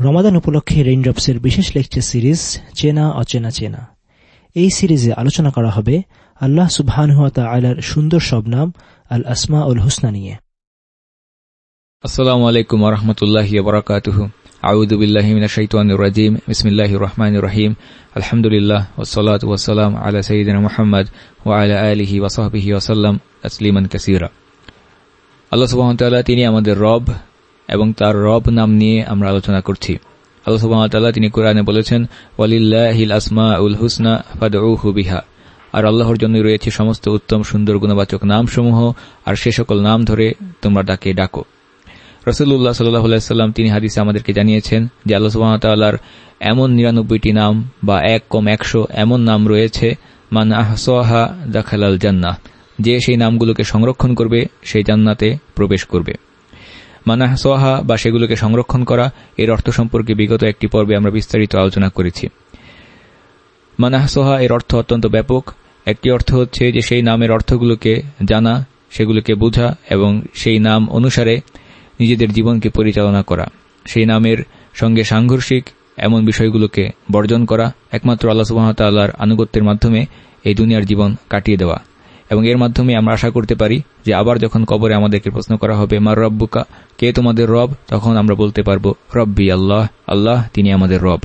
রমাদান উপলক্ষে রেইনড্রপসের বিশেষ lecture series চেনা, অচেনা, চেনা। এই সিরিজে আলোচনা করা হবে আল্লাহ সুবহান সুবহানহাতা আলার সুন্দর সব নাম আল আসমা উল হুসনা নিয়ে। আসসালামু আলাইকুম রহমতুল্লাহি বরকাতুহ। আউদু বিল্লাহি মিনাশ শাইতানির রাজিম। বিসমিল্লাহির রহমানির রহিম। আলহামদুলিল্লাহ ওয়াসসালাতু ওয়াসসালাম আলা সাইয়্যিদিনা মুহাম্মদ ওয়া আলা আলিহি ওয়া সাহবিহি ওয়া কাসীরা। আল্লাহ সুবহানাহু তাআলা তিনি আমাদের রব এবং তার রব নাম নিয়ে আমরা আলোচনা করছি। আল্লাহ তিনি কোরআনে বলেছেন উল হুসনা বিহা। আর আল্লাহর জন্য রয়েছে সমস্ত উত্তম সুন্দর গুণবাচক নামসমূহ, আর সে সকল নাম ধরে তোমরা তাকে ডাকো। রসুল্লাহ সাল্লাম তিনি হাদিসে আমাদেরকে জানিয়েছেন যে আল্লাহ এমন নিরানব্বইটি নাম বা এক কম একশো এমন নাম রয়েছে, মান আহসোহা দাখালাল জান্নাহ। যে সেই নামগুলোকে সংরক্ষণ করবে, সেই জান্নাতে প্রবেশ করবে। মানাহ সোহা বা সেগুলোকে সংরক্ষণ করা, এর অর্থ সম্পর্কে বিগত একটি পর্বে আমরা বিস্তারিত আলোচনা করেছি। মানাহ সোহা এর অর্থ অত্যন্ত ব্যাপক। একটি অর্থ হচ্ছে যে সেই নামের অর্থগুলোকে জানা, সেগুলোকে বোঝা এবং সেই নাম অনুসারে নিজেদের জীবনকে পরিচালনা করা। সেই নামের সঙ্গে সাংঘর্ষিক এমন বিষয়গুলোকে বর্জন করা, একমাত্র আল্লাহ সুবাহতাল্লাহর আনুগত্যের মাধ্যমে এই দুনিয়ার জীবন কাটিয়ে দেওয়া। এবং এর মাধ্যমে আমরা আশা করতে পারি যে আবার যখন কবরে আমাদেরকে প্রশ্ন করা হবে, মার রব্বুকা? কে তোমাদের রব? তখন আমরা বলতে পারব, রব্বি আল্লাহ আল্লাহ তিনি আমাদের রব।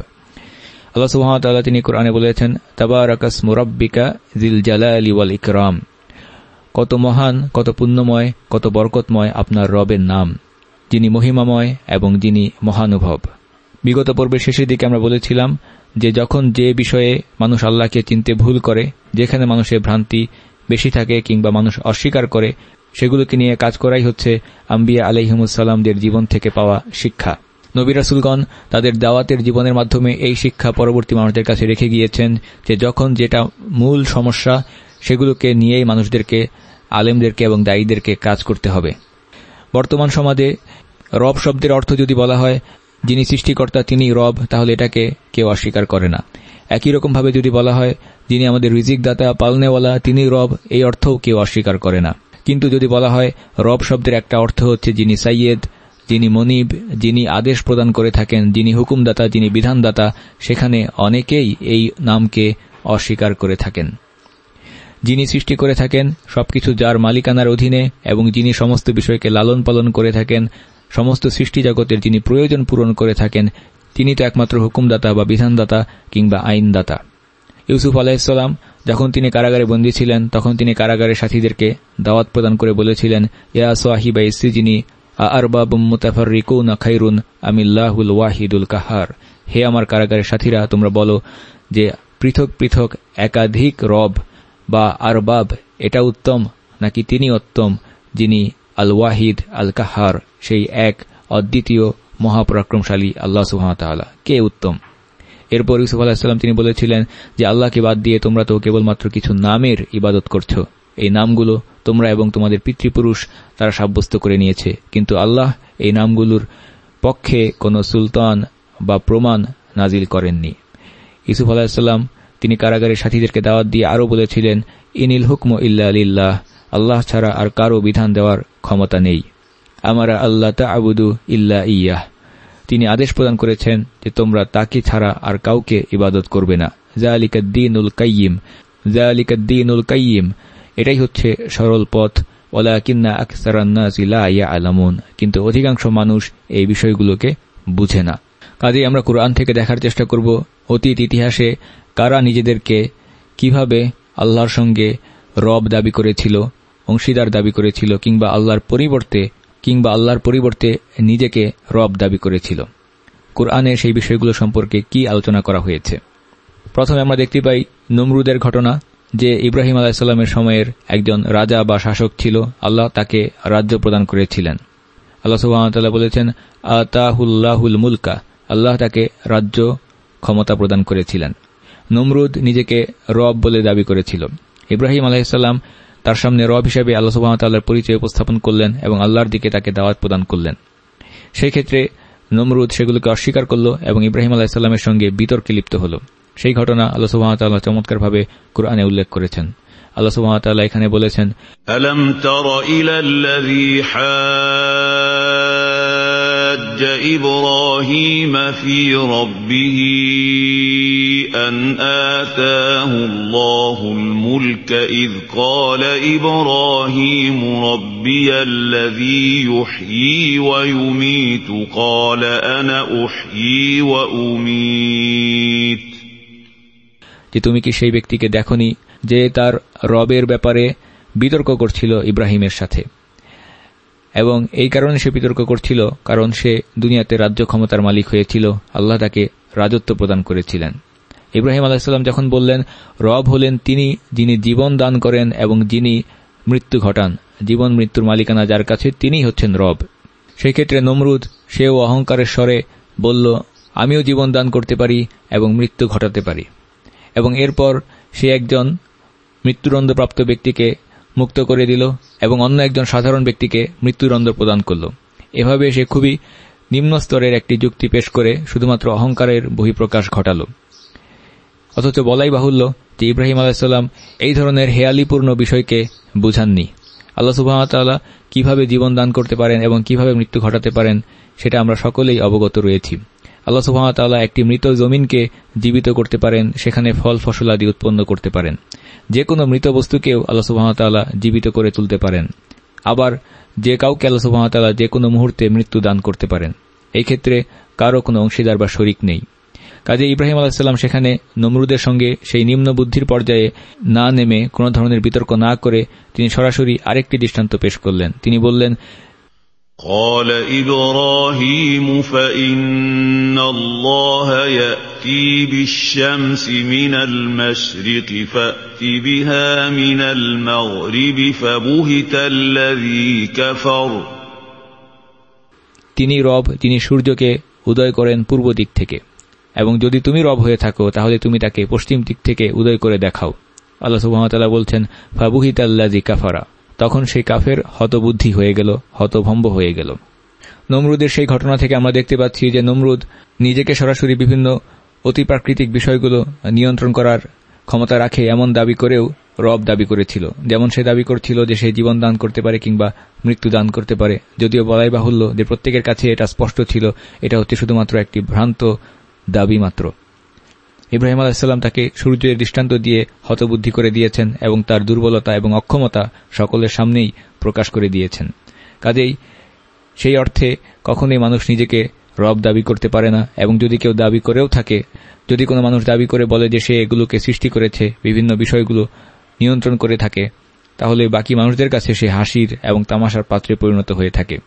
আল্লাহ সুহামতাল্লাহ তিনি কোরআনে বলেছেন তাবারাকাস মুরব্বিকা জিল জালা জালালি ওয়াল ইকরাম। কত মহান, কত পুণ্যময়, কত বরকতময় আপনার রবের নাম, যিনি মহিমাময় এবং যিনি মহানুভব। বিগত পর্বের শেষের দিকে আমরা বলেছিলাম যে যখন যে বিষয়ে মানুষ আল্লাহকে চিনতে ভুল করে, যেখানে মানুষের ভ্রান্তি বেশি থাকে কিংবা মানুষ অস্বীকার করে, সেগুলোকে নিয়ে কাজ করাই হচ্ছে আম্বিয়া আলহিমুসাল্লামদের জীবন থেকে পাওয়া শিক্ষা। নবিরাসুলগণ তাদের দাওয়াতের জীবনের মাধ্যমে এই শিক্ষা পরবর্তী মানুষদের কাছে রেখে গিয়েছেন যে যখন যেটা মূল সমস্যা, সেগুলোকে নিয়েই মানুষদেরকে, আলেমদেরকে এবং দায়ীদেরকে কাজ করতে হবে। বর্তমান সমাজে রব শব্দের অর্থ যদি বলা হয়, যিনি সৃষ্টিকর্তা তিনি রব, তাহলে এটাকে কেউ অস্বীকার করে না। একই রকমভাবে যদি বলা হয় যিনি আমাদের রিজিক দাতা পালনেওয়ালা, তিনি রব, এই অর্থও কেউ অস্বীকার করে না। কিন্তু যদি বলা হয়, রব শব্দের একটা অর্থ হচ্ছে যিনি সাইয়েদ, যিনি মনিব, যিনি আদেশ প্রদান করে থাকেন, যিনি হুকুমদাতা, যিনি বিধানদাতা, সেখানে অনেকেই এই নামকে অস্বীকার করে থাকেন। যিনি সৃষ্টি করে থাকেন, সবকিছু যার মালিকানার অধীনে, এবং যিনি সমস্ত বিষয়কে লালন পালন করে থাকেন, সমস্ত সৃষ্টি জগতের যিনি প্রয়োজন পূরণ করে থাকেন, তিনি তো একমাত্র হুকুমদাতা বা বিধানদাতা কিংবা আইনদাতা। ইউসুফ আলাহিসাল্লাম যখন তিনি কারাগারে বন্দী ছিলেন, তখন তিনি কারাগারের সাথীদেরকে দাওয়াত প্রদান করে বলেছিলেন, ইয়া সোয়াহিবা ইসিজিনী মুতাফার রিকুন খাইরুন আমিল্লাহুল ওয়াহিদুল কাহার? হে আমার কারাগারের সাথীরা, তোমরা বলো যে পৃথক পৃথক একাধিক রব বা আরবাব এটা উত্তম নাকি তিনি উত্তম, যিনি আল ওয়াহিদ আল কাহার, সেই এক অদ্বিতীয় মহাপরাক্রমশালী আল্লাহ সুহামতাল্লাহ কে উত্তম? এরপর ইউসুফ আলাহিসাল্লাম তিনি বলেছিলেন যে, আল্লাহকে বাদ দিয়ে তোমরা তো কেবলমাত্র কিছু নামের ইবাদত করছ। এই নামগুলো তোমরা এবং তোমাদের পিতৃপুরুষ তারা সাব্যস্ত করে নিয়েছে। কিন্তু আল্লাহ এই নামগুলোর পক্ষে কোন সুলতান বা প্রমাণ নাজিল করেননি। ইসুফ আলাহিসাল্লাম তিনি কারাগারের সাথীদেরকে দাওয়াত দিয়ে আরও বলেছিলেন, ইনিল হুকম ইল্লা আলিল্লাহ আল্লাহ ছাড়া আর কারও বিধান দেওয়ার ক্ষমতা নেই। আমারা আল্লাহ তা আবুদু ইল্লা ইয়াহ তিনি আদেশ প্রদান করেছেন যে তোমরা তাকে ছাড়া আর কাউকে ইবাদত করবে না। এটাই হচ্ছে সরল পথ। আলামুন কিন্তু অধিকাংশ মানুষ এই বিষয়গুলোকে বুঝে না। কাজেই আমরা কোরআন থেকে দেখার চেষ্টা করব। অতীত ইতিহাসে কারা নিজেদেরকে কীভাবে আল্লাহর সঙ্গে রব দাবি করেছিল, অংশীদার দাবি করেছিল, কিংবা আল্লাহর পরিবর্তে কিংবা আল্লাহর পরিবর্তে নিজেকে রব দাবি করেছিল। কোরআনে সেই বিষয়গুলো সম্পর্কে কি আলোচনা করা হয়েছে? প্রথমে আমরা দেখতে পাই নমরুদের ঘটনা, যে ইব্রাহিম আলাহিসাল্লামের সময়ের একজন রাজা বা শাসক ছিল, আল্লাহ তাকে রাজ্য প্রদান করেছিলেন। আল্লাহ সুবাহতাল্লাহ বলেছেন, আতাহুল্লাহুল মুলকা আল্লাহ তাকে রাজ্য ক্ষমতা প্রদান করেছিলেন। নমরুদ নিজেকে রব বলে দাবি করেছিল। ইব্রাহিম আলাহিসাল্লাম তার সামনে রব হিসেবে আল্লাহ সুবাহতাল্লাহর পরিচয় উপস্থাপন করলেন এবং আল্লাহর দিকে তাকে দাওয়াত প্রদান করলেন। সেই ক্ষেত্রে নমরুদ সেগুলোকে অস্বীকার করল এবং ইব্রাহিম আলাহিসাল্লামের সঙ্গে বিতর্কে লিপ্ত হল। সেই ঘটনা আল্লাহ সুবাহতাল্লাহ চমৎকারভাবে কোরআনে উল্লেখ করেছেন। আল্লাহ সুবাহতাল্লাহ এখানে বলেছেন ألم تر إلى الذي حاج حاج إبراهيم في ربه أن آتاه الله الملك إذ قال إبراهيم ربي الذي يحيي ويميت قال أنا أحيي وأميت যে তুমি কি সেই ব্যক্তিকে দেখনি যে তার রবের ব্যাপারে বিতর্ক করছিল ইব্রাহিমের সাথে এবং এই কারণে সে বিতর্ক করছিল, কারণ সে দুনিয়াতে রাজ্য ক্ষমতার মালিক হয়েছিল, আল্লাহ তাকে রাজত্ব প্রদান করেছিলেন। ইব্রাহিম আলাহিসাল্লাম যখন বললেন, রব হলেন তিনি যিনি জীবন দান করেন এবং যিনি মৃত্যু ঘটান, জীবন মৃত্যুর মালিকানা যার কাছে তিনি হচ্ছেন রব। সেই ক্ষেত্রে নমরুদ সেও অহংকারের স্বরে বলল, আমিও জীবন দান করতে পারি এবং মৃত্যু ঘটাতে পারি। এবং এরপর সে একজন মৃত্যুদণ্ডপ্রাপ্ত ব্যক্তিকে মুক্ত করে দিল এবং অন্য একজন সাধারণ ব্যক্তিকে মৃত্যুদণ্ড প্রদান করল। এভাবে সে খুবই নিম্ন স্তরের একটি যুক্তি পেশ করে শুধুমাত্র অহংকারের বহিঃপ্রকাশ ঘটাল। অথচ বলাই বাহুল্য যে ইব্রাহিম আলাহিসাল্লাম এই ধরনের হেয়ালিপূর্ণ বিষয়কে বুঝাননি। আল্লাহ সুবাহতাল্লাহ কীভাবে জীবন দান করতে পারেন এবং কীভাবে মৃত্যু ঘটাতে পারেন, সেটা আমরা সকলেই অবগত রয়েছি। আল্লাহ সুহামতাল্লাহ একটি মৃত জমিনকে জীবিত করতে পারেন, সেখানে ফল ফসলাদি উৎপন্ন করতে পারেন। যে কোনো মৃত বস্তুকেও আল্লাহ সুহামতাল্লাহ জীবিত করে তুলতে পারেন। আবার যে কাউকে আল্লাহ সুহামতাল্লাহ যে কোনো মুহূর্তে মৃত্যু দান করতে পারেন। এই ক্ষেত্রে কারও কোনো অংশীদার বা শরিক নেই। কাজে ইব্রাহিম আলাহিসাল্লাম সেখানে নমরুদের সঙ্গে সেই নিম্ন বুদ্ধির পর্যায়ে না নেমে কোন ধরনের বিতর্ক না করে তিনি সরাসরি আরেকটি দৃষ্টান্ত পেশ করলেন। তিনি বললেন قال إبراهيم فإن الله يأتي بالشمس من المشرق فأت بها من المغرب فبهت الذي كفر তিনি রব যিনি সূর্যকে উদয় করেন পূর্ব দিক থেকে এবং যদি তুমি রব হয়ে থাকো তাহলে তুমি তাকে পশ্চিম দিক থেকে উদয় করে দেখাও আল্লাহ সুহামতাল্লাহ বলছেন ফাবুহিত আল্লাজি কাফারা তখন সেই কাফের হতবুদ্ধি হয়ে গেল, হতভম্ব হয়ে গেল। নমরুদের সেই ঘটনা থেকে আমরা দেখতে পাচ্ছি যে নমরুদ নিজেকে সরাসরি বিভিন্ন অতিপ্রাকৃতিক বিষয়গুলো নিয়ন্ত্রণ করার ক্ষমতা রাখে এমন দাবি করেও রব দাবি করেছিল। যেমন সে দাবি করছিল যে সে জীবন দান করতে পারে কিংবা মৃত্যু দান করতে পারে। যদিও বলাই বাহুল্য যে প্রত্যেকের কাছে এটা স্পষ্ট ছিল, এটা হচ্ছে শুধুমাত্র একটি ভ্রান্ত দাবি মাত্র। ইব্রাহিম আলাহিসাল্লাম তাকে সূর্যের দৃষ্টান্ত দিয়ে হতবুদ্ধি করে দিয়েছেন এবং তার দুর্বলতা এবং অক্ষমতা সকলের সামনেই প্রকাশ করে দিয়েছেন। কাজেই সেই অর্থে কখনোই মানুষ নিজেকে রব দাবি করতে পারে না এবং যদি কেউ দাবি করেও থাকে, যদি কোনো মানুষ দাবি করে বলে যে সে এগুলোকে সৃষ্টি করেছে, বিভিন্ন বিষয়গুলো নিয়ন্ত্রণ করে থাকে, তাহলে বাকি মানুষদের কাছে সে হাসির এবং তামাশার পাত্রে পরিণত হয়ে থাকে।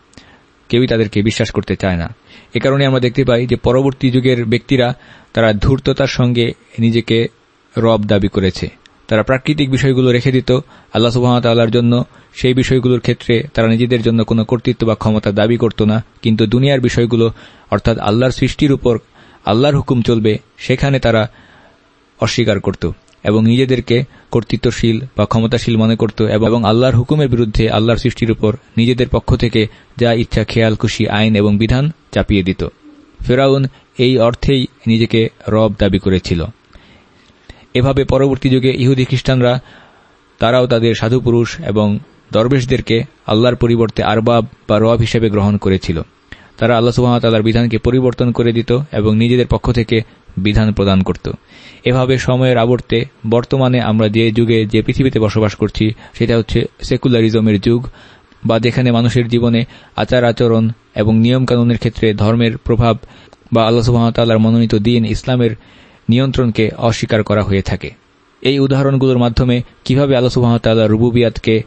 কেউই তাদেরকে বিশ্বাস করতে চায় না। এ কারণে আমরা দেখতে পাই যে পরবর্তী যুগের ব্যক্তিরা তারা ধূর্ততার সঙ্গে নিজেকে রব দাবি করেছে। তারা প্রাকৃতিক বিষয়গুলো রেখে দিত আল্লাহ সুবাহতাল্লাহর জন্য। সেই বিষয়গুলোর ক্ষেত্রে তারা নিজেদের জন্য কোনো কর্তৃত্ব বা ক্ষমতা দাবি করত না। কিন্তু দুনিয়ার বিষয়গুলো, অর্থাৎ আল্লাহর সৃষ্টির উপর আল্লাহর হুকুম চলবে, সেখানে তারা অস্বীকার করত। এবং নিজেদেরকে কর্তৃত্বশীল বা ক্ষমতাশীল মনে করত এবং আল্লাহর হুকুমের বিরুদ্ধে আল্লাহর সৃষ্টির উপর নিজেদের পক্ষ থেকে যা ইচ্ছা, খেয়াল, খুশি, আইন এবং বিধান চাপিয়ে দিত। ফেরাউন এই অর্থেই নিজেকে রব দাবি করেছিল। এভাবে পরবর্তী যুগে ইহুদি খ্রিস্টানরা, তারাও তাদের সাধুপুরুষ এবং দরবেশদেরকে আল্লাহর পরিবর্তে আরবাব বা রব হিসেবে গ্রহণ করেছিল। তারা আল্লাহ সুহামতাল্লাহর বিধানকে পরিবর্তন করে দিত এবং নিজেদের পক্ষ থেকে বিধান প্রদান করত। এভাবে সময়ের আবর্তে বর্তমানে আমরা যে যুগে যে পৃথিবীতে বসবাস করছি, সেটা হচ্ছে সেকুলারিজমের যুগ বা যেখানে মানুষের জীবনে আচার আচরণ এবং নিয়মকানুনের ক্ষেত্রে ধর্মের প্রভাব বা আল্লাহ সুহামতাল্লাহর মনোনীত দিন ইসলামের নিয়ন্ত্রণকে অস্বীকার করা হয়ে থাকে। এই উদাহরণগুলোর মাধ্যমে কীভাবে আল্লাহ সুহামতাল্লাহ রুবুবিয়াতকে,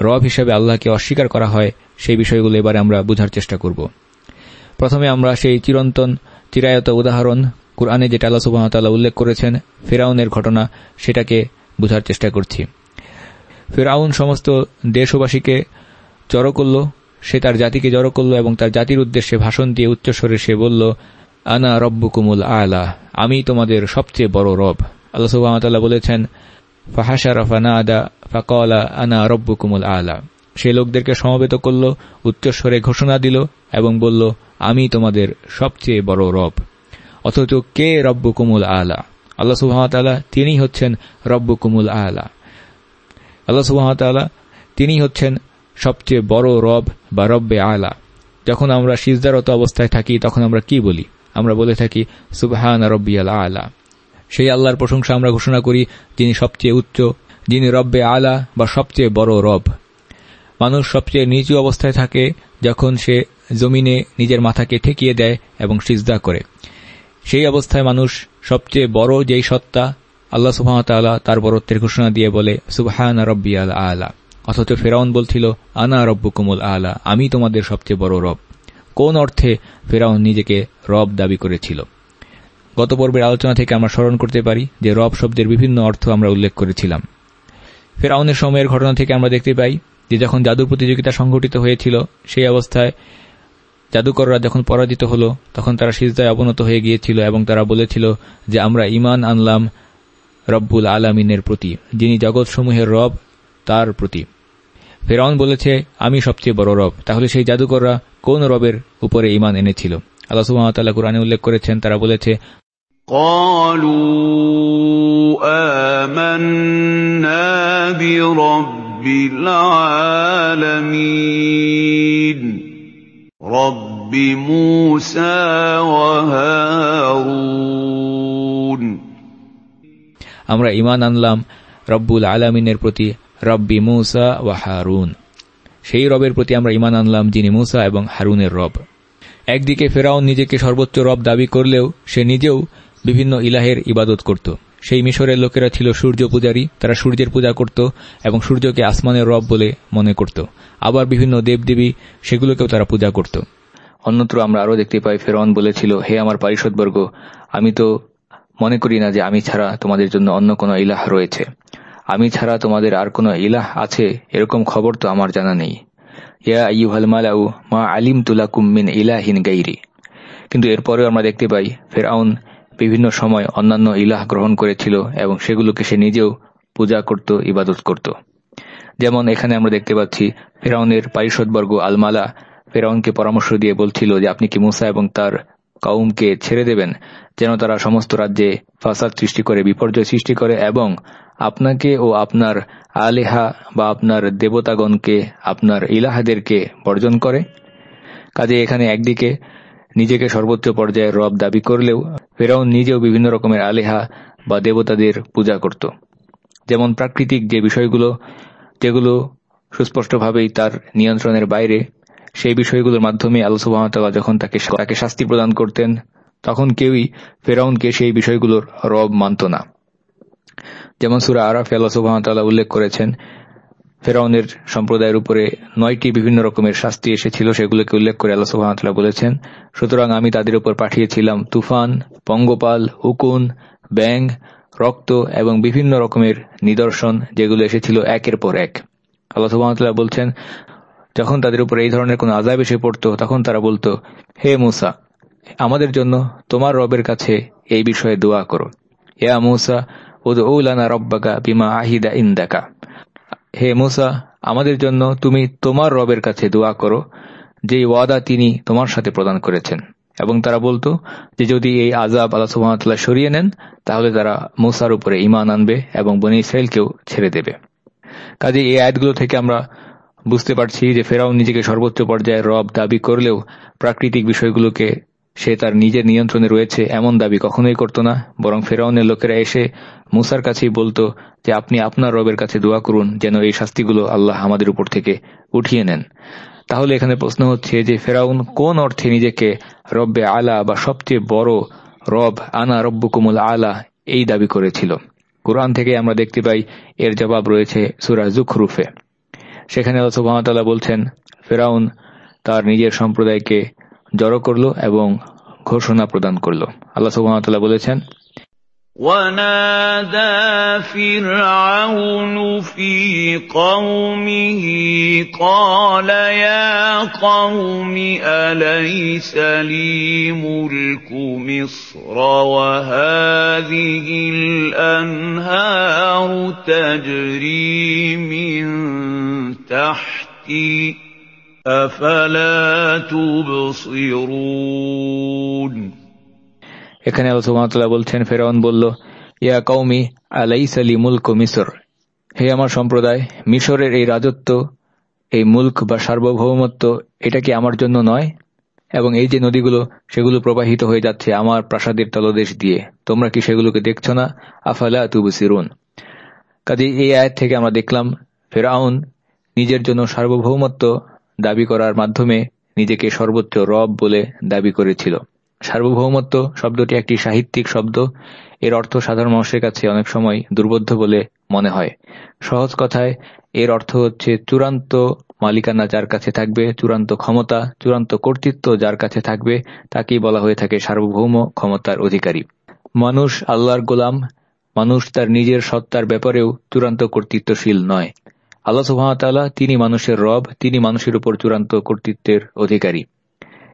রব হিসেবে আল্লাহকে অস্বীকার করা হয়, সেই বিষয়গুলো এবারে আমরা বুঝার চেষ্টা করব। প্রথমে আমরা সেই চিরন্তন, চিরায়ত উদাহরণ কোরআনে যেটা আল্লাহ সুবাহতাল্লাহ উল্লেখ করেছেন, ফেরাউনের ঘটনা, সেটাকে বুঝার চেষ্টা করছি। ফেরাউন সমস্ত দেশবাসীকে জড়ো করল, সে তার জাতিকে জড়ো করল এবং তার জাতির উদ্দেশ্যে ভাষণ দিয়ে উচ্চস্বরে সে বলল, আনা রব্বুকুমুল আলা, আমি তোমাদের সবচেয়ে বড় রব। আল্লাহ সুবাহতাল্লাহ বলেছেন ফাহাসা রফানা আদা ফাকলা আনা রব্বুকুমুল আলা। সে লোকদেরকে সমবেত করল, উচ্চস্বরে ঘোষণা দিল এবং বলল, আমি তোমাদের সবচেয়ে বড় রব। অথচ কে রব্বু কুমুল আলা? আল্লাহ সুহামতাল্লাহ তিনি হচ্ছেন রব্বু কুমুল আলা। আল্লাহ সুহামতাল্লাহ তিনি হচ্ছেন সবচেয়ে বড় রব বা রব্বে আলা। যখন আমরা সিজদারত অবস্থায় থাকি, তখন আমরা কি বলি? আমরা বলে থাকি, সুবহান রব্বিয়াল আলা। সেই আল্লাহর প্রশংসা আমরা ঘোষণা করি, যিনি সবচেয়ে উচ্চ, যিনি রব্বে আলা বা সবচেয়ে বড় রব। মানুষ সবচেয়ে নিচু অবস্থায় থাকে যখন সে জমিনে নিজের মাথাকে ঠেকিয়ে দেয় এবং সিজদা করে। সেই অবস্থায় মানুষ সবচেয়ে বড় যেই সত্তা আল্লাহ সুহামতাল্লাহ তার বরত্বের ঘোষণা দিয়ে বলে, সুবহান রব্বিয়াল আলা। অথচ ফেরাউন বলছিল, আনা রব্বুকুমুল আলা, আমি তোমাদের সবচেয়ে বড় রব। কোন অর্থে ফেরাউন নিজেকে রব দাবি করেছিল? গত পর্বের আলোচনা থেকে আমরা স্মরণ করতে পারি যে রব শব্দের বিভিন্ন অর্থ আমরা উল্লেখ করেছিলাম। ফেরাউনের সময়ের ঘটনা থেকে আমরা দেখতে পাই যে যখন জাদু প্রতিযোগিতা সংঘটিত হয়েছিল, সেই অবস্থায় জাদুকররা যখন পরাজিত হল, তখন তারা সিজদায় অবনত হয়ে গিয়েছিল এবং তারা বলেছিল যে, আমরা ইমান আনলাম রব্বুল আলামিনের প্রতি, যিনি জগৎসমূহের রব, তার প্রতি। ফেরাউন বলেছে, আমি সবচেয়ে বড় রব। তাহলে সেই জাদুকররা কোন রবের উপরে ইমান এনেছিল? আল্লাহ সুহামতাল্লাহ কোরআনে উল্লেখ করেছেন, তারা বলেছে রব্বি মুসা আমরা ইমান আনলাম রব্বুল আলমিনের প্রতি রব্বি মুসা ওয়া হারুন। সেই রবের প্রতি আমরা ইমান আনলাম যিনি মুসা এবং হারুনের রব। একদিকে ফেরাউন নিজেকে সর্বোচ্চ রব দাবি করলেও সে নিজেও বিভিন্ন ইলাহের ইবাদত করত। সেই মিশরের লোকেরা ছিল সূর্য পূজারী। তারা সূর্যের পূজা করত এবং সূর্যকে আসমানের রব বলে মনে করত। আবার বিভিন্ন দেবদেবী সেগুলোকেও তারা পূজা করত। অন্যত্র আমরা আরও দেখতে পাই ফেরওয়ান বলেছিল, হে আমার পারিষদবর্গ আমি তো মনে করি না যে আমি ছাড়া তোমাদের জন্য অন্য কোনো ইলাহ রয়েছে। আমি ছাড়া তোমাদের আর কোনো ইলাহ আছে, এরকম খবর তো আমার জানা নেই। ইয়া ইউহাল মালাউ, মা আলিম তুলাকুম মিন ইলাহিন গাইরি। কিন্তু এরপরেও আমরা দেখতে পাই ফেরাউন বিভিন্ন সময় অন্যান্য ইলাহ গ্রহণ করেছিল এবং সেগুলোকে সে নিজেও পূজা করত, ইবাদত করত। যেমন এখানে আমরা দেখতে পাচ্ছি, ফেরাউনের পারিষদবর্গ আলমালা ফেরাউনকে পরামর্শ দিয়ে বলছিল যে, আপনি কি মুসা এবং তার কাউমকে ছেড়ে দেবেন? যেন তারা সমস্ত রাজ্যে ফাসাদ সৃষ্টি করে, বিপর্যয় সৃষ্টি করে এবং আপনাকে ও আপনার আলেহা বা আপনার দেবতাগণকে, আপনার ইলাহাদেরকে বর্জন করে? কাজে এখানে একদিকে নিজেকে সর্বোচ্চ পর্যায়ে রব দাবি করলেও ফেরাউন নিজেও বিভিন্ন রকমের আলেহা বা দেবতাদের পূজা করত। যেমন প্রাকৃতিক যে বিষয়গুলো, যেগুলো সুস্পষ্টভাবেই তার নিয়ন্ত্রণের বাইরে, সেই বিষয়গুলোর মাধ্যমে আল্লাহ যখন তাকে তাকে শাস্তি প্রদান করতেন, তখন কেউই ফেরাউনকে সেই বিষয়গুলোর রব মানত না। যেমন সুরা আরাফ আল্লাহ উল্লেখ করেছেন ফেরাউনের সম্প্রদায়ের উপরে নয়টি বিভিন্ন রকমের শাস্তি এসেছিল, সেগুলোকে উল্লেখ করে আল্লাহ সুবাহতাল্লাহ বলেছেন। সুতরাং আমি তাদের উপর পাঠিয়েছিলাম তুফান, পঙ্গপাল, উকুন ব্যাং রক্ত এবং বিভিন্ন রকমের নিদর্শন যেগুলো এসেছিল একের পর এক। আল্লাহ সুবাহতাল্লাহ বলছেন, যখন তাদের উপর এই ধরনের কোন আজাব এসে পড়তো, তখন তারা বলতো, হে মুসা, আমাদের জন্য তোমার রবের কাছে এই বিষয়ে দোয়া করো। ইয়া মুসা উলানা রব্বাকা বিমা আহিদা ইন্দাকা। হে মুসা, আমাদের জন্য তুমি তোমার রবের কাছে দোয়া করো যে ওয়াদা তিনি তোমার সাথে প্রদান করেছেন। এবং তারা বলতো যে যদি এই আজাব আল্লাহ সুহামতাল্লাহ সরিয়ে নেন, তাহলে তারা মুসার উপরে ইমান আনবে এবং বনি ইসরায়েলকেও ছেড়ে দেবে। কাজে এই আয়াতগুলো থেকে আমরা বুঝতে পারছি যে ফেরাও নিজেকে সর্বোচ্চ পর্যায়ে রব দাবি করলেও প্রাকৃতিক বিষয়গুলোকে সে তার নিজের নিয়ন্ত্রণে রয়েছে এমন দাবি কখনোই করত না, বরং ফেরাউনের লোকেরা এসে মুসার কাছেই বলতো যে, আপনি আপনার রবের কাছে দোয়া করুন যেন এই শাস্তিগুলো আল্লাহ আমাদের উপর থেকে উঠিয়ে নেন। তাহলে এখানে প্রশ্ন হচ্ছে যে, ফেরাউন কোন অর্থে নিজেকে রব্বে আলা বা সবচেয়ে বড় রব আনা রব্বুকুমুল আলা এই দাবি করেছিল? কোরআন থেকে আমরা দেখতে পাই এর জবাব রয়েছে সুরা জুখরুফে। সেখানে সুবাহতাল্লাহ বলছেন, ফেরাউন তার নিজের সম্প্রদায়কে জড়ো করল এবং ঘোষণা প্রদান করল আল্লাহ সুবাহতাল্লাহ বলেছেন ونادى فرعون في قومه قال يا قوم أليس لي ملك مصر وهذه الأنهار تجري من تحتي এখানে আল্লাহ বলছেন, ফেরাউন বলল, ইয়া কৌমি আলাইস আলী মুলক মিসর? হে আমার সম্প্রদায় মিশরের এই রাজত্ব, এই মুল্ক বা সার্বভৌমত্ব, এটা কি আমার জন্য নয়? এবং এই যে নদীগুলো, সেগুলো প্রবাহিত হয়ে যাচ্ছে আমার প্রাসাদের তলদেশ দিয়ে। তোমরা কি সেগুলোকে দেখছ না? আফালা তুবসিরুন? কাজে এই আয়াত থেকে আমরা দেখলাম, ফেরাউন নিজের জন্য সার্বভৌমত্ব দাবি করার মাধ্যমে নিজেকে সর্বোচ্চ রব বলে দাবি করেছিল। সার্বভৌমত্ব শব্দটি একটি সাহিত্যিক শব্দ। এর অর্থ সাধারণ মানুষের কাছে অনেক সময় দুর্বোধ্য বলে মনে হয়। সহজ কথায়, এর অর্থ হচ্ছে চূড়ান্ত মালিকানা যার কাছে থাকবে, চূড়ান্ত ক্ষমতা, চূড়ান্ত কর্তৃত্ব যার কাছে থাকবে, তাকেই বলা হয়ে থাকে সার্বভৌম ক্ষমতার অধিকারী। মানুষ আল্লাহর গোলাম, মানুষ তার নিজের সত্তার ব্যাপারেও চূড়ান্ত কর্তৃত্বশীল নয়। আল্লাহ সুহামতাল্লাহ তিনি মানুষের রব, তিনি মানুষের উপর চূড়ান্ত কর্তৃত্বের অধিকারী।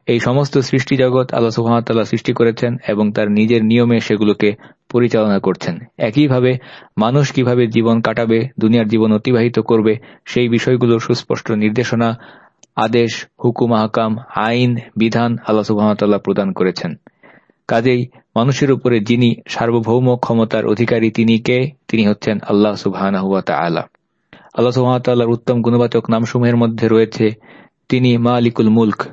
এই সমস্ত সৃষ্টি জগৎ আল্লাহ সুহামতাল্লাহ সৃষ্টি করেছেন এবং তার নিজের নিয়মে সেগুলোকে পরিচালনা করছেন। একইভাবে মানুষ কীভাবে জীবন কাটাবে, দুনিয়ার জীবন অতিবাহিত করবে, সেই বিষয়গুলোর সুস্পষ্ট নির্দেশনা, আদেশ, হুকুম, আহকাম, আইন, বিধান আল্লাহ সুহামতাল্লাহ প্রদান করেছেন। কাজেই মানুষের উপরে যিনি সার্বভৌম ক্ষমতার অধিকারী তিনি কে? তিনি হচ্ছেন আল্লাহ সুবাহ আলা আল্লাহ সুহামতাল্লাহর উত্তম গুণবাচক নামসমূহের মধ্যে রয়েছে, তিনি মা আলিকুল মুল্ক।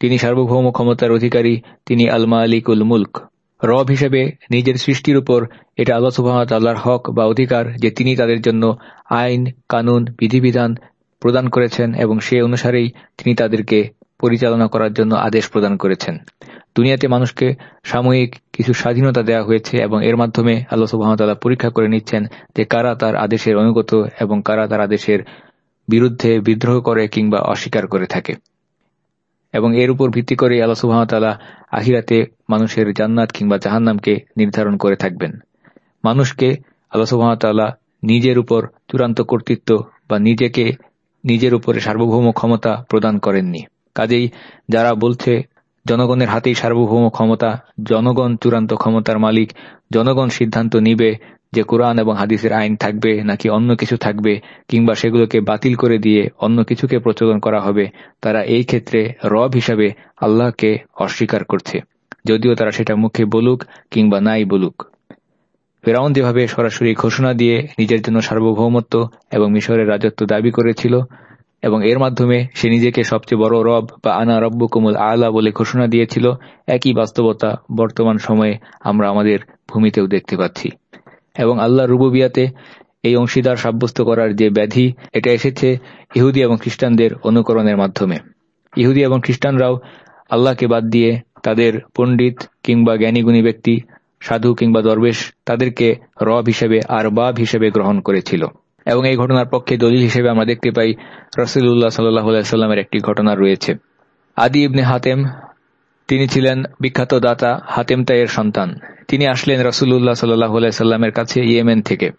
তিনি সার্বভৌম ক্ষমতার অধিকারী, তিনি আল মা আলিকুল মুল্ক। রব হিসেবে নিজের সৃষ্টির উপর এটা আল্লাহ সুবাহতাল্লাহর হক বা অধিকার যে তিনি তাদের জন্য আইন, কানুন, বিধিবিধান প্রদান করেছেন এবং সে অনুসারেই তিনি তাদেরকে পরিচালনা করার জন্য আদেশ প্রদান করেছেন। দুনিয়াতে মানুষকে সাময়িক কিছু স্বাধীনতা দেওয়া হয়েছে এবং এর মাধ্যমে আল্লাহ সুবাহতাল্লাহ পরীক্ষা করে নিচ্ছেন যে কারা তার আদেশের অনুগত এবং কারা তার আদেশের বিরুদ্ধে বিদ্রোহ করে কিংবা অস্বীকার করে থাকে। এবং এর উপর ভিত্তি করে আল্লাহ সুহামতাল্লাহ আহিরাতে মানুষের জান্নাত কিংবা জাহান্নামকে নির্ধারণ করে থাকবেন। মানুষকে আল্লাহ সুহামতাল্লাহ নিজের উপর চূড়ান্ত কর্তৃত্ব বা নিজেকে নিজের উপরে সার্বভৌম ক্ষমতা প্রদান করেননি। কাজেই যারা বলছে, জনগণের হাতেই সার্বভৌম ক্ষমতা, জনগণ চূড়ান্ত ক্ষমতার মালিক, জনগণ সিদ্ধান্ত নিবে যে কোরআন এবং হাদিসের আইন থাকবে নাকি অন্য কিছু থাকবে, কিংবা সেগুলোকে বাতিল করে দিয়ে অন্য কিছুকে প্রচলন করা হবে, তারা এই ক্ষেত্রে রব হিসাবে আল্লাহকে অস্বীকার করছে। যদিও তারা সেটা মুখে বলুক কিংবা নাই বলুক। ফেরাউন যেভাবে সরাসরি ঘোষণা দিয়ে নিজের জন্য সার্বভৌমত্ব এবং মিশরের রাজত্ব দাবি করেছিল এবং এর মাধ্যমে সে নিজেকে সবচেয়ে বড় রব বা আনা রব্য কুমুল আলা বলে ঘোষণা দিয়েছিল। একই বাস্তবতা বর্তমান সময়ে আমরা আমাদের ভূমিতেও দেখতে পাচ্ছি। এবং আল্লাহ রুবুবিয়াতে এই অংশীদার সাব্যস্ত করার যে ব্যাধি, এটা এসেছে ইহুদি এবং খ্রিস্টানদের অনুকরণের মাধ্যমে। ইহুদি এবং খ্রিস্টানরাও আল্লাহকে বাদ দিয়ে তাদের পণ্ডিত কিংবা জ্ঞানীগুণী ব্যক্তি, সাধু কিংবা দরবেশ তাদেরকে রব হিসেবে আর বাব হিসেবে গ্রহণ করেছিল। এবং এই ঘটনার পক্ষে দলিল হিসেবে আমরা দেখতে পাই রসুল্লাহ সাল্লাহ সাল্লামের একটি ঘটনা রয়েছে। আদি ইবনে হাতেম, তিনি ছিলেন বিখ্যাত দাতা হাতেম তাইয়ের সন্তান। তিনি আসলেন রসুল্লাহ সাল্লাহ সাল্লামের কাছে ইয়েমেন থেকে।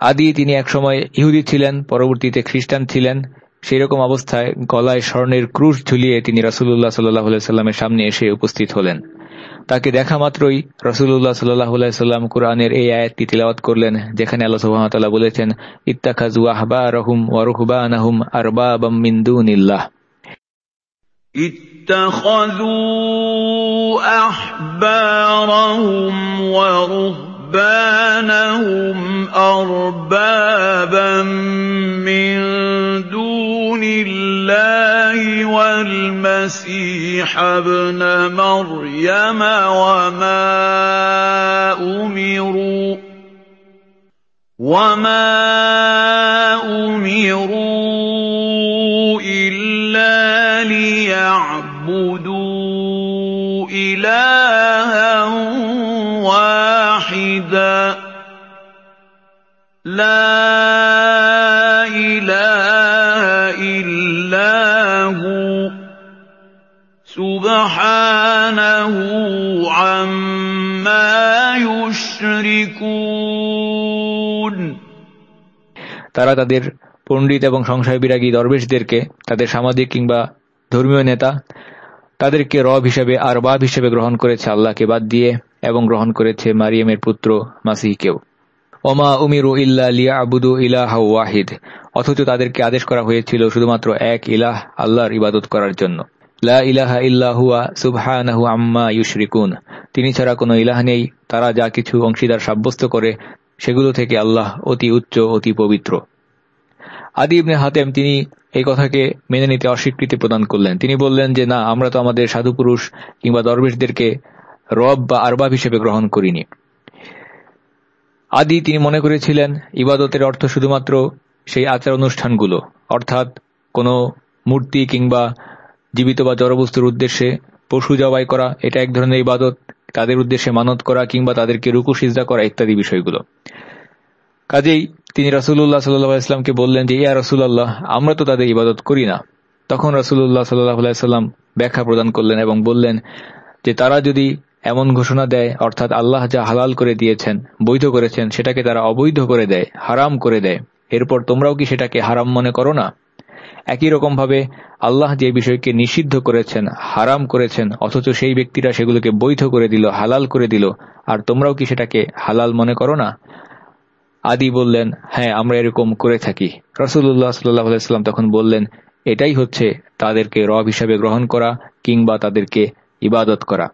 আদি তিনি একসময় ইহুদি ছিলেন, পরবর্তীতে খ্রিস্টান ছিলেন। সেই রকম অবস্থায় গলায় স্বর্ণের ক্রুশ ঝুলিয়ে তিনি রসুল্লাহ সাল্লাহ সাল্লামের সামনে এসে উপস্থিত হলেন। তাকে দেখা মাত্রই রসুল্লাহ সাল্লাহ সাল্লাম কোরআনের এই আয়াতটি তিলাওয়াত করলেন যেখানে আল্লাহ সুহামতাল্লাহ বলেছেন ইত্তাখাজু আহবা রহুম ওয়ারুহবা নাহুম আরবা বামিন্দুনিল্লাহ اتخذوا أحبارهم ورهبانهم أربابا من دون الله والمسيح ابن مريم وما أمروا إلا ليعبدوا إلها তারা তাদের পণ্ডিত এবং সংশয় বিরাগী দরবেশদেরকে, তাদের সামাজিক কিংবা ধর্মীয় নেতা, তাদেরকে রব হিসেবে আর বাব হিসেবে গ্রহণ করেছে আল্লাহকে বাদ দিয়ে এবং গ্রহণ করেছে মারিয়ামের পুত্র মাসিহকেও। ওমা উমিরু ইল্লা লিয়া আবুদু ইলাহ ওয়াহিদ। অথচ তাদেরকে আদেশ করা হয়েছিল শুধুমাত্র এক ইলাহ আল্লাহর ইবাদত করার জন্য। লা আম্মা ইউশরিকুন। তিনি ছাড়া কোনো ইলাহ নেই, তারা যা কিছু অংশীদার সাব্যস্ত করে, সেগুলো থেকে আল্লাহ অতি উচ্চ, অতি পবিত্র। আদি ইবনে হাতেম তিনি এই কথাকে মেনে নিতে অস্বীকৃতি প্রদান করলেন। তিনি বললেন যে, না, আমরা তো আমাদের সাধু পুরুষ কিংবা দরবেশদেরকে রব বা আরবাব হিসেবে গ্রহণ করিনি। আদি তিনি মনে করেছিলেন, ইবাদতের অর্থ শুধুমাত্র সেই আচার অনুষ্ঠানগুলো, অর্থাৎ কোনো মূর্তি কিংবা জীবিত বা জড়বস্তুর উদ্দেশ্যে পশু জবাই করা, এটা এক ধরনের ইবাদত। তাদের উদ্দেশ্যে মানত করা কিংবা তাদেরকে রুকু, সিজদা করা ইত্যাদি বিষয়গুলো। কাজেই তিনি রাসুল্লাহ সাল্লাহ বললেন যে, ইয়া রসুল্লাহ আমরা তো তাদের ইবাদত করি না। তখন রাসুল্লাহ সাল্লাহ সাল্লাম ব্যাখ্যা প্রদান করলেন এবং বললেন যে, তারা যদি এমন ঘোষণা দেয়, অর্থাৎ আল্লাহ যা হালাল করে দিয়েছেন, বৈধ করেছেন, সেটাকে তারা অবৈধ করে দেয়, হারাম করে দেয়, এরপর তোমরাও কি সেটাকে হারাম মনে করো না? একই রকম ভাবে আল্লাহ যে বিষয়কে নিষিদ্ধ করেছেন, হারাম করেছেন, অথচ সেই ব্যক্তিরা সেগুলোকে বৈধ করে দিল, হালাল করে দিল, আর তোমরাও কি সেটাকে হালাল মনে করো না? আদি বললেন হ্যাঁ আমরা এরকম করে থাকি। রসুল্লাহ সাল্লাম তখন বললেন, এটাই হচ্ছে তাদেরকে রব হিসাবে গ্রহণ করা কিংবা তাদেরকে ইবাদত করা।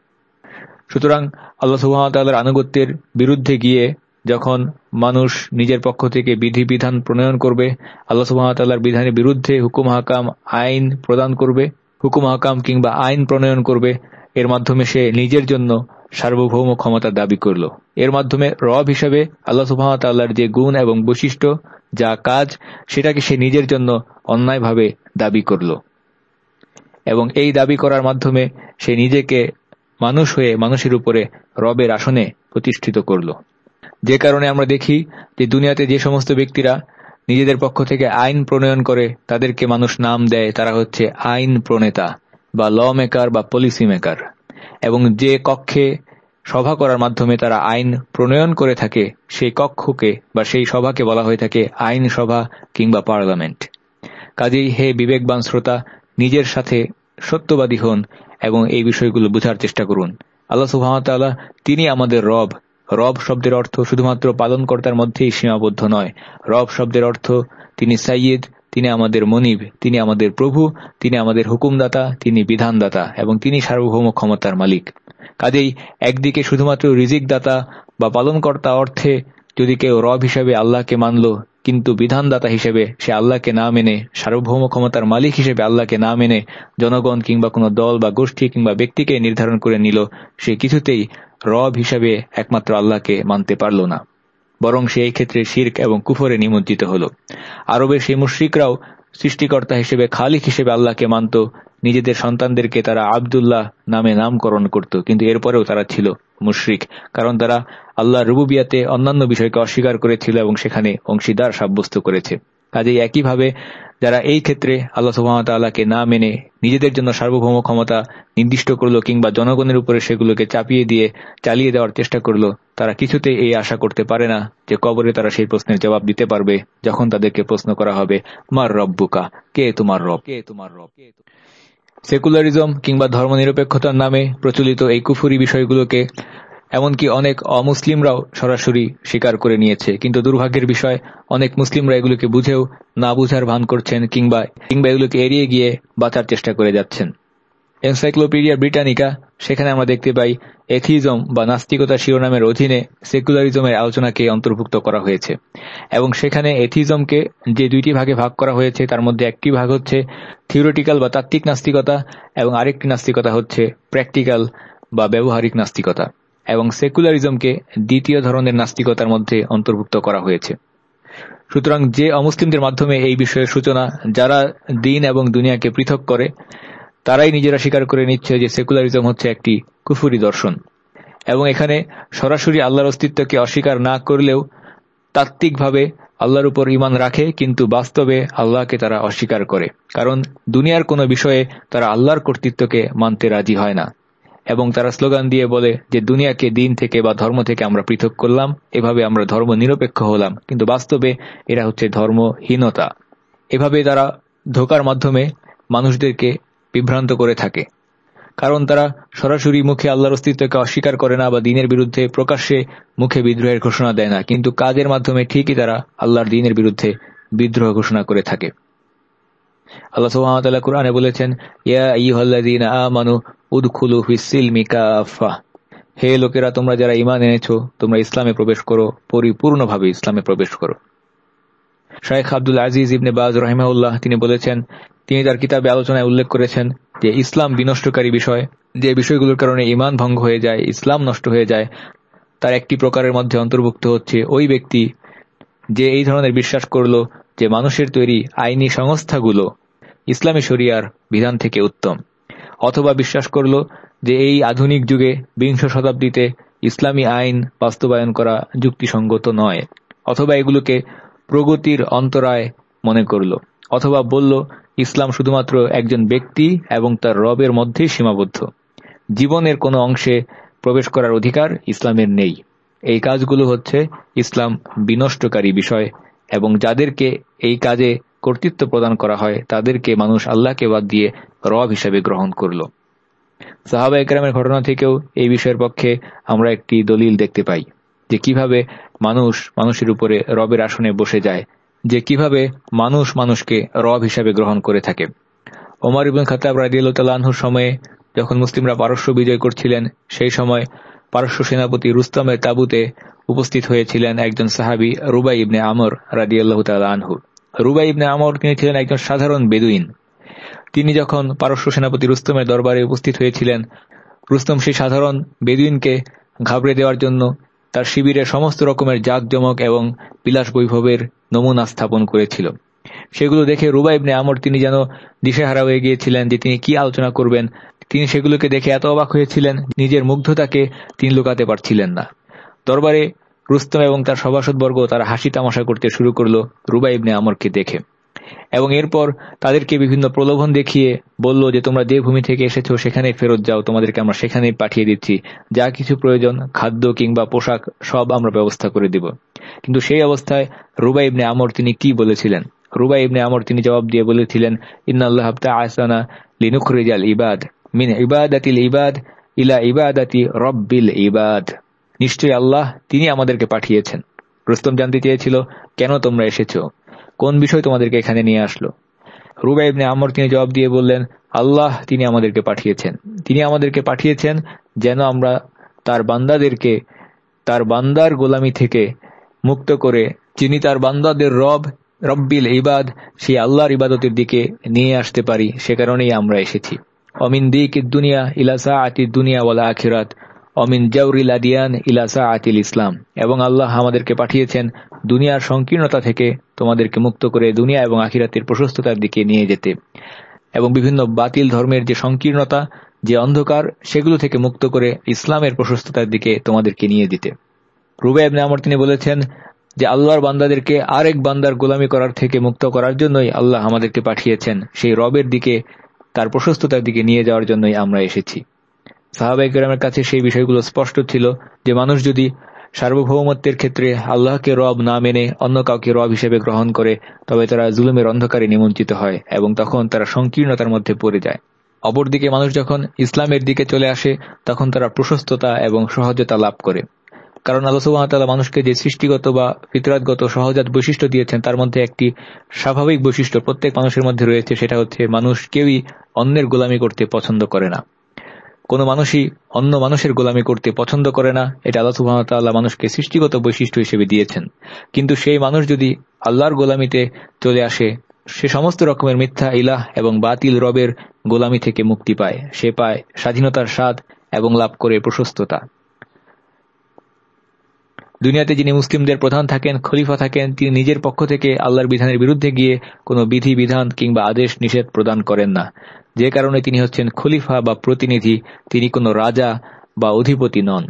সুতরাং আল্লাহ সুহামতাল্লাহর আনুগত্যের বিরুদ্ধে গিয়ে যখন মানুষ নিজের পক্ষ থেকে বিধি বিধান প্রণয়ন করবে, আল্লাহ সুহামতাল্লাহর বিধানের বিরুদ্ধে হুকুম হাকাম আইন প্রদান করবে, হুকুম হাকাম কিংবা আইন প্রণয়ন করবে, এর মাধ্যমে সে নিজের জন্য সার্বভৌম ক্ষমতা দাবি করল। এর মাধ্যমে রব হিসাবে আল্লাহ সুহামতাল্লাহর যে গুণ এবং বৈশিষ্ট্য, যা কাজ, সেটাকে সে নিজের জন্য অন্যায়ভাবে দাবি করল। এবং এই দাবি করার মাধ্যমে সে নিজেকে মানুষ হয়ে মানুষের উপরে রবের আসনে প্রতিষ্ঠিত করল। যে কারণে আমরা দেখি যে দুনিয়াতে যে সমস্ত ব্যক্তিরা নিজেদের পক্ষ থেকে আইন প্রণয়ন করে, তাদেরকে মানুষ নাম দেয়, তারা হচ্ছে আইন প্রণেতা বা ল মেকার বা পলিসি মেকার। এবং যে কক্ষে সভা করার মাধ্যমে তারা আইন প্রণয়ন করে থাকে, সেই কক্ষকে বা সেই সভাকে বলা হয়ে থাকে আইন সভা কিংবা পার্লামেন্ট। কাজেই হে বিবেকবান শ্রোতা, নিজের সাথে সত্যবাদী হন এবং এই বিষয়গুলো বোঝার চেষ্টা করুন। আল্লাহ সুহামতাল্লাহ তিনি আমাদের রব। রব শব্দের অর্থ শুধুমাত্র পালনকর্তার মধ্যেই সীমাবদ্ধ নয়। রব শব্দের অর্থ, তিনি সাইয়েদ তিনি আমাদের মনিব, তিনি আমাদের প্রভু, তিনি আমাদের হুকুমদাতা, তিনি বিধানদাতা, এবং তিনি সার্বভৌম ক্ষমতার মালিক। কাজেই একদিকে শুধুমাত্র রিজিক দাতা বা পালনকর্তা অর্থে যদি কেউ রব হিসেবে আল্লাহকে মানল, কিন্তু বিধানদাতা হিসেবে সে আল্লাহকে না মেনে, সার্বভৌম ক্ষমতার মালিক হিসেবে আল্লাহকে না মেনে, জনগণ কিংবা কোনো দল বা গোষ্ঠী কিংবা ব্যক্তিকে নির্ধারণ করে নিল, সে কিছুতেই রব হিসাবে একমাত্র আল্লাহকে মানতে পারল না। বরং সে এই ক্ষেত্রে শির্ক এবং কুফরে নিমজ্জিত হল। আরবের সেই মুশ্রিকরাও সৃষ্টিকর্তা হিসেবে, খালিক হিসেবে আল্লাহকে মানত। নিজেদের সন্তানদেরকে তারা আবদুল্লাহ নামে নামকরণ করত, কিন্তু এরপরেও তারা ছিল মুশরিক, কারণ তারা আল্লাহ রুবুবিয়াতে অন্যান্য বিষয়কে অস্বীকার করেছিল এবং সেখানে অংশীদার সাব্যস্ত করেছে। কাজেই একইভাবে যারা এই ক্ষেত্রে আল্লাহ সুহামতাল্লাহকে না মেনে নিজেদের জন্য সার্বভৌম ক্ষমতা নির্দিষ্ট করল কিংবা জনগণের উপরে সেগুলোকে চাপিয়ে দিয়ে চালিয়ে দেওয়ার চেষ্টা করল, তারা কিছুতে এই আশা করতে পারে না যে কবরে তারা সেই প্রশ্নের জবাব দিতে পারবে যখন তাদেরকে প্রশ্ন করা হবে মার রব্বুকা কে তোমার রব? কে তোমার রব? কে সেকুলারিজম কিংবা ধর্মনিরপেক্ষতার নামে প্রচলিত এই কুফুরি বিষয়গুলোকে এমনকি অনেক অমুসলিমরাও সরাসরি স্বীকার করে নিয়েছে। কিন্তু দুর্ভাগ্যের বিষয়, অনেক মুসলিমরা এগুলোকে বুঝেও না বুঝার ভান করছেন কিংবা কিংবা এগুলোকে এড়িয়ে গিয়ে বাঁচার চেষ্টা করে যাচ্ছেন। এনসাইক্লোপিডিয়া ব্রিটানিকা, সেখানে আমরা দেখতে পাই এথিজম বা নাস্তিকতা শিরোনামের অধীনে সেকুলারিজমের আলোচনাকে অন্তর্ভুক্ত করা হয়েছে। এবং সেখানে এথিজমকে যে দুইটি ভাগে ভাগ করা হয়েছে, তার মধ্যে একটি ভাগ হচ্ছে থিওরিটিক্যাল বা তাত্ত্বিক নাস্তিকতা এবং আরেকটি নাস্তিকতা হচ্ছে প্র্যাকটিক্যাল বা ব্যবহারিক নাস্তিকতা। এবং সেকুলারিজমকে দ্বিতীয় ধরনের নাস্তিকতার মধ্যে অন্তর্ভুক্ত করা হয়েছে। সুতরাং যে অমুসলিমদের মাধ্যমে এই বিষয়ের সূচনা, যারা দিন এবং দুনিয়াকে পৃথক করে, তারাই নিজেরা স্বীকার করে নিচ্ছে যে সেকুলারিজম হচ্ছে একটি কুফুরি দর্শন। এবং এখানে সরাসরি আল্লাহর অস্তিত্বকে অস্বীকার না করলেও তাত্ত্বিকভাবে আল্লাহর উপর ইমান রাখে, কিন্তু বাস্তবে আল্লাহকে তারা অস্বীকার করে। কারণ দুনিয়ার কোনো বিষয়ে তারা আল্লাহর কর্তৃত্বকে মানতে রাজি হয় না। এবং তারা স্লোগান দিয়ে বলে যে, দুনিয়াকে দিন থেকে বা ধর্ম থেকে আমরা পৃথক করলাম, এভাবে আমরা ধর্ম নিরপেক্ষ হলাম। কিন্তু বাস্তবে এরা হচ্ছে ধর্মহীনতা। এভাবে তারা ধোকার মাধ্যমে মানুষদেরকে বিভ্রান্ত করে থাকে। কারণ তারা সরাসরি মুখে আল্লাহর অস্তিত্বকে অস্বীকার করে না বা দিনের বিরুদ্ধে প্রকাশ্যে মুখে বিদ্রোহের ঘোষণা দেয় না। কিন্তু কাজের মাধ্যমে ঠিকই তারা আল্লাহর দিনের বিরুদ্ধে বিদ্রোহ ঘোষণা করে থাকে। আল্লাহ কুরআনে বলেছেন হে লোকেরা, তোমরা যারা তোমরা ইসলামে প্রবেশ করো, পরিপূর্ণভাবে ইসলামে প্রবেশ করো। আব্দুল আজিজ ইবনে বাজ তিনি বলেছেন, তিনি তার কিতাবে আলোচনায় উল্লেখ করেছেন যে, ইসলাম বিনষ্টকারী বিষয়, যে বিষয়গুলোর কারণে ইমান ভঙ্গ হয়ে যায়, ইসলাম নষ্ট হয়ে যায়, তার একটি প্রকারের মধ্যে অন্তর্ভুক্ত হচ্ছে ওই ব্যক্তি যে এই ধরনের বিশ্বাস করল যে মানুষের তৈরি আইনি সংস্থাগুলো ইসলামী শরিয়ার বিধান থেকে উত্তম। অথবা বিশ্বাস করল যে এই আধুনিক যুগে বিংশ শতাব্দীতে ইসলামী আইন বাস্তবায়ন করা যুক্তিসঙ্গত নয়, অথবা এগুলোকে প্রগতির অন্তরায় মনে করল, অথবা বলল ইসলাম শুধুমাত্র একজন ব্যক্তি এবং তার রবের মধ্যেই সীমাবদ্ধ। জীবনের কোনো অংশে প্রবেশ করার অধিকার ইসলামের নেই। এই কাজগুলো হচ্ছে ইসলাম বিনষ্টকারী বিষয় এবং যাদেরকে এই কাজে কর্তৃত্ব প্রদান করা হয়, তাদেরকে মানুষ আল্লাহকে বাদ দিয়ে রব হিসেবে গ্রহণ করল। সাহাবা একরামের ঘটনা থেকেও এই বিষয়ের পক্ষে আমরা একটি দলিল দেখতে পাই, যে কীভাবে মানুষ মানুষের উপরে রবের আসনে বসে যায়, যে কীভাবে মানুষ মানুষকে রব হিসাবে গ্রহণ করে থাকে। ওমর ইবুল খাতাব রাজিউল্লাহর সময়ে যখন মুসলিমরা পারস্য বিজয় করছিলেন, সেই সময় পারস্য সেনাপতি রুস্তমের তাবুতে উপস্থিত হয়েছিলেন একজন সাহাবি রুবাই ইবনে আমর রাজিয়াল্লাহ আনহু। রুবাই ইবনে আমর তিনি ছিলেন একজন সাধারণ বেদুইন। তিনি যখন পারস্য সেনাপতি রুস্তমের দরবারে উপস্থিত হয়েছিলেন, রুস্তম সেই সাধারণ বেদুইনকে ঘাবড়ে দেওয়ার জন্য তার শিবিরে সমস্ত রকমের জাঁকজমক এবং বিলাস বৈভবের নমুনা স্থাপন করেছিল। সেগুলো দেখে রুবা ইবনে আমর তিনি যেন দিশেহারা হয়ে গিয়েছিলেন যে তিনি কি আলোচনা করবেন। তিনি সেগুলোকে দেখে এত অবাক হয়েছিলেন, নিজের মুগ্ধতাকে তিনি লুকাতে পারছিলেন না। দরবারে রুস্তম এবং তার সভাসদবর্গ তারা হাসি তামাশা করতে শুরু করল রুবা ইবনে আমরকে দেখে। এবং এরপর তাদেরকে বিভিন্ন প্রলোভন দেখিয়ে বলল যে, তোমরা যে ভূমি থেকে এসেছ সেখানে ফেরত যাও, তোমাদেরকে আমরা সেখানেই পাঠিয়ে দিচ্ছি। যা কিছু প্রয়োজন, খাদ্য কিংবা পোশাক, সব আমরা ব্যবস্থা করে দিব। কিন্তু সেই অবস্থায় রুবা ইবনে আমর তিনি কি বলেছিলেন? রুবা ইবনে আমর তিনি জবাব দিয়ে বলেছিলেন, ইন্নাল্লাহ আসানা লিনুখরিজাল ইবাদ, মিন ইবাদাতিল ইবাদ ইলা ইবাদাতি রব্বিল ইবাদ। নিশ্চয়ই আল্লাহ তিনি আমাদেরকে পাঠিয়েছেন। রুস্তম জানতে চেয়েছিল, কেন তোমরা এসেছ? কোন বিষয় তোমাদেরকে এখানে নিয়ে আসলো? রুবা ইবনে আমর তিনি জবাব দিয়ে বললেন, আল্লাহ তিনি আমাদেরকে পাঠিয়েছেন। তিনি আমাদেরকে পাঠিয়েছেন যেন আমরা তার বান্দাদেরকে, তার বান্দার গোলামি থেকে মুক্ত করে যিনি তার বান্দাদের রব, রব্বিল ইবাদ, সেই আল্লাহর ইবাদতের দিকে নিয়ে আসতে পারি, সে কারণেই আমরা এসেছি। অমিন দিক দুনিয়া ইলাসা আতি দুনিয়া ওয়ালা আখিরাত। অমিন জাউরিল আদিয়ান ইলাসা আতিল ইসলাম। এবং আল্লাহ আমাদেরকে পাঠিয়েছেন দুনিয়ার সংকীর্ণতা থেকে তোমাদেরকে মুক্ত করে দুনিয়া এবং আখিরাতের প্রশস্ততার দিকে নিয়ে যেতে। এবং বিভিন্ন বাতিল ধর্মের যে সংকীর্ণতা, যে অন্ধকার, সেগুলো থেকে মুক্ত করে ইসলামের প্রশস্ততার দিকে তোমাদেরকে নিয়ে দিতে রুবে আবনে আমর তিনি বলেছেন যে, আল্লাহর বান্দাদেরকে আরেক বান্দার গোলামি করার থেকে মুক্ত করার জন্যই আল্লাহ আমাদেরকে পাঠিয়েছেন। সেই রবের দিকে, তার প্রশস্ততার দিকে নিয়ে যাওয়ার জন্যই আমরা এসেছি। সাহাবাইকেরামের কাছে সেই বিষয়গুলো স্পষ্ট ছিল যে মানুষ যদি সার্বভৌমত্বের ক্ষেত্রে আল্লাহকে রব না মেনে অন্য কাউকে রব হিসেবে গ্রহণ করে, তবে তারা জুলুমের অন্ধকারে নিমন্ত্রিত হয় এবং তখন তারা সংকীর্ণতার মধ্যে পড়ে যায়। অপরদিকে মানুষ যখন ইসলামের দিকে চলে আসে, তখন তারা প্রশস্ততা এবং সহজতা লাভ করে। কারণ আল্লাহ সুবাহতাল্লাহ মানুষকে যে সৃষ্টিগত বা ফিতরাতগত সহজাত বৈশিষ্ট্য দিয়েছেন, তার মধ্যে একটি স্বাভাবিক বৈশিষ্ট্য প্রত্যেক মানুষের মধ্যে রয়েছে, সেটা হচ্ছে মানুষ কেউই অন্যের গোলামি করতে পছন্দ করে না। কোনো মানুষই অন্য মানুষের গোলামি করতে পছন্দ করে না। এটা আল্লাহ সুবাহতাল্লাহ মানুষকে সৃষ্টিগত বৈশিষ্ট্য হিসেবে দিয়েছেন। কিন্তু সেই মানুষ যদি আল্লাহর গোলামিতে চলে আসে, সে সমস্ত রকমের মিথ্যা, ইলাহ এবং বাতিল রবের গোলামি থেকে মুক্তি পায়। সে পায় স্বাধীনতার স্বাদ এবং লাভ করে প্রশস্ততা। দুনিয়াতে যিনি মুসলিমদের প্রধান থাকেন, খলিফা থাকেন, তিনি নিজের পক্ষ থেকে আল্লাহর বিধানের বিরুদ্ধে গিয়ে কোনো বিধি, বিধান কিংবা আদেশ নিষেধ প্রদান করেন না। যে কারণে তিনি হচ্ছেন খলিফা বা প্রতিনিধি, তিনি কোনো রাজা বা অধিপতি নন।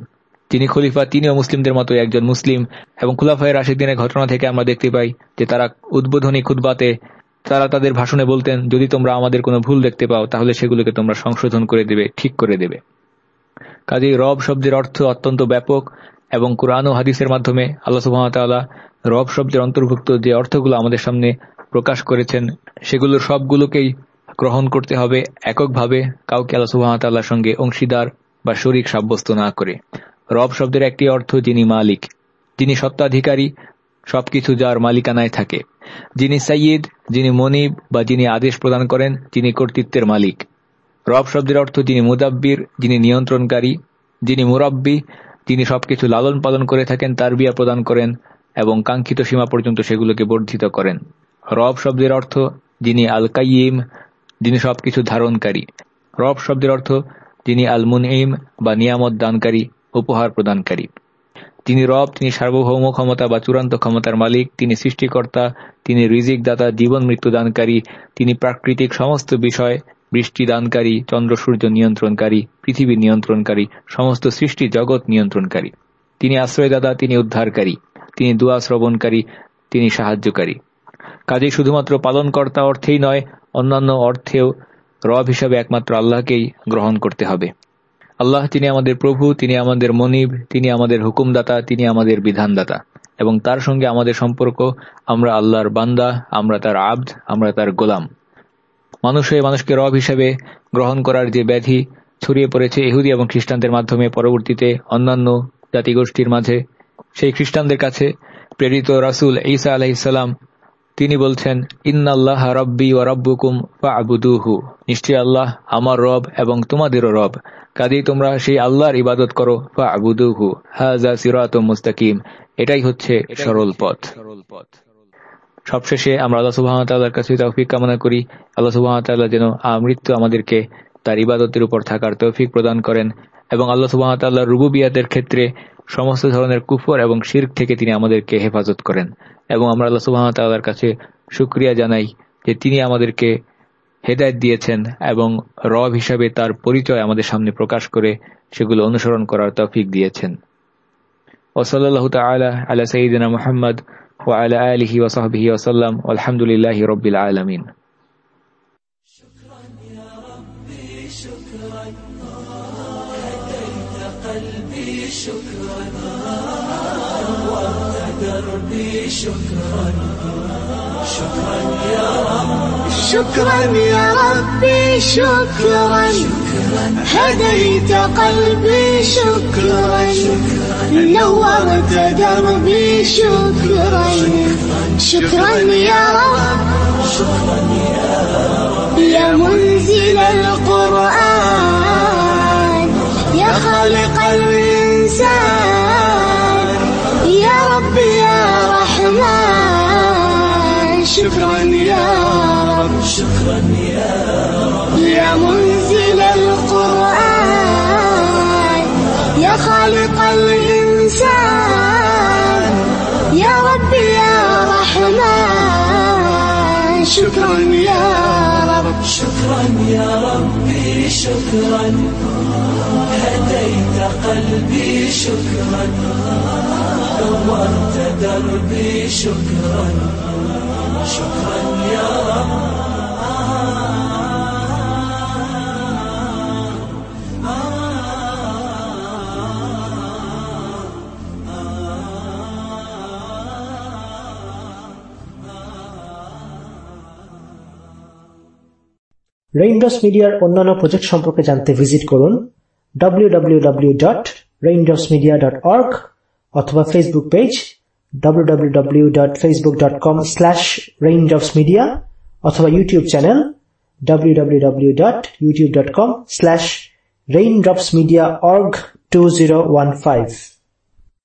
তিনি খলিফা, তিনিও মুসলিমদের মতো একজন মুসলিম এবং খুলাফায়ের দিনের ঘটনা থেকে আমরা দেখতে পাই যে তারা উদ্বোধনী খুদ্বাতে তারা তাদের ভাষণে বলতেন, যদি তোমরা আমাদের কোনো ভুল দেখতে পাও, তাহলে সেগুলোকে তোমরা সংশোধন করে দেবে, ঠিক করে দেবে। কাজেই রব শব্দের অর্থ অত্যন্ত ব্যাপক এবং কোরআন ও হাদিসের মাধ্যমে আল্লাহ সুহামতাল্লাহ রব শব্দের অন্তর্ভুক্ত যে অর্থগুলো আমাদের সামনে প্রকাশ করেছেন, সেগুলোর সবগুলোকেই গ্রহণ করতে হবে এককভাবে কাউকে আল্লাহ সুহামতাল্লাহর সঙ্গে অংশীদার বা শরিক সাব্যস্ত না করে। রব শব্দের একটি অর্থ যিনি মালিক। যিনি সত্ত্বাধিকারী, সবকিছু যার মালিকানায় থাকে। যিনি সাইয়দ যিনি মনিব বা যিনি আদেশ প্রদান করেন যিনি কর্তৃত্বের মালিক। রব শব্দের অর্থ যিনি মুদাব্বির, যিনি নিয়ন্ত্রণকারী, যিনি মুরব্বী, যিনি সবকিছু লালন পালন করে থাকেন তার বিয়া প্রদান করেন এবং কাঙ্ক্ষিত সীমা পর্যন্ত সেগুলোকে বর্ধিত করেন। রব শব্দের অর্থ যিনি আল কাইম যিনি সবকিছু ধারণকারী। রব শব্দের অর্থ যিনি আল মুনইম বা নিয়ামত দানকারী উপহার প্রদানকারী তিনি রব, তিনি সার্বভৌম ক্ষমতা বা চূড়ান্ত ক্ষমতার মালিক, তিনি সৃষ্টিকর্তা, তিনি রিজিক দাতা জীবন মৃত্যু দানকারী তিনি প্রাকৃতিক সমস্ত বিষয় বৃষ্টি দানকারী চন্দ্র, সূর্য নিয়ন্ত্রণকারী, পৃথিবী নিয়ন্ত্রণকারী, সমস্ত সৃষ্টি জগৎ নিয়ন্ত্রণকারী। তিনি আশ্রয়দাতা, তিনি উদ্ধারকারী। তিনি দুয়া শ্রবণকারী, তিনি সাহায্যকারী। কাজে শুধুমাত্র পালনকর্তা অর্থেই নয় অন্যান্য অর্থেও রব হিসাবে একমাত্র আল্লাহকেই গ্রহণ করতে হবে। আল্লাহ তিনি আমাদের প্রভু, তিনি আমাদের মনিব, তিনি আমাদের হুকুমদাতা, তিনি আমাদের বিধানদাতা। এবং তার সঙ্গে আমাদের সম্পর্ক, আমরা আল্লাহর বান্দা, আমরা তার আব্দ, আমরা তার গোলাম। মানুষ মানুষকে রব হিসাবে গ্রহণ করার যে ব্যাধি ছড়িয়ে পড়েছে ইহুদি এবং খ্রিস্টানদের মাধ্যমে পরবর্তীতে অন্যান্য জাতিগোষ্ঠীর মাঝে, সেই খ্রিস্টানদের কাছে প্রেরিত রাসুল ঈসা আলাহিসাল্লাম তিনি বলছেন, ইন্নাল্লাহ রব্বি ও রব্বুকুম আবুদুহু নিশ্চয় আল্লাহ আমার রব এবং তোমাদেরও রব। কাজেই তোমরা সেই আল্লাহর ইবাদত করো ফা আবুদুহু হাজা সিরাত মুস্তাকিম। এটাই হচ্ছে সরল পথ। সবশেষে আমরা আল্লাহ সুবাহতাল্লাহর কাছে তৌফিক কামনা করি। আল্লাহ সুবাহতাল্লাহ যেন আমৃত্যু আমাদেরকে তার ইবাদতের উপর থাকার তৌফিক প্রদান করেন এবং আল্লাহ সুবাহতাল্লাহ রুবুবিয়াতের ক্ষেত্রে সমস্ত ধরনের কুফর এবং শির্ক থেকে তিনি আমাদেরকে হেফাজত করেন। এবং আমরা আল্লাহ সুবাহতাল্লার কাছে সুক্রিয়া জানাই যে তিনি আমাদেরকে হেদায়ত দিয়েছেন এবং রব হিসাবে তার পরিচয় আমাদের সামনে প্রকাশ করে সেগুলো অনুসরণ করার তফিক দিয়েছেন। ওসলাল্লাহ আল্লাহ আলা সঈদিনা মোহাম্মদ ও আলা আলহি ওসাহবিহি ওসাল্লাম আলহামদুলিল্লাহ রবিল আলমিন। شكرا شكرا يا شكرا يا ربي شكرا. هديت قلبي شكرا. نورت دربي شكرا. شكرا يا رب. يا منزل القرآن. شكرا يا رب. شكرا يا رب يا منزل القرآن يا خالق الإنسان يا رب يا رحمن. شكرا يا رب. شكرا يا ربي شكرا. هديت قلبي شكرا. نورت دربي شكرا شكرا يا رب রেইনড্রপস মিডিয়ার অন্যান্য প্রজেক্ট সম্পর্কে জানতে ভিজিট করুন www.raindropsmedia.org অথবা ফেসবুক পেজ www.facebook.com/raindropsmedia অথবা ইউটিউব চ্যানেল www.youtube.com/raindropsmediaorg2015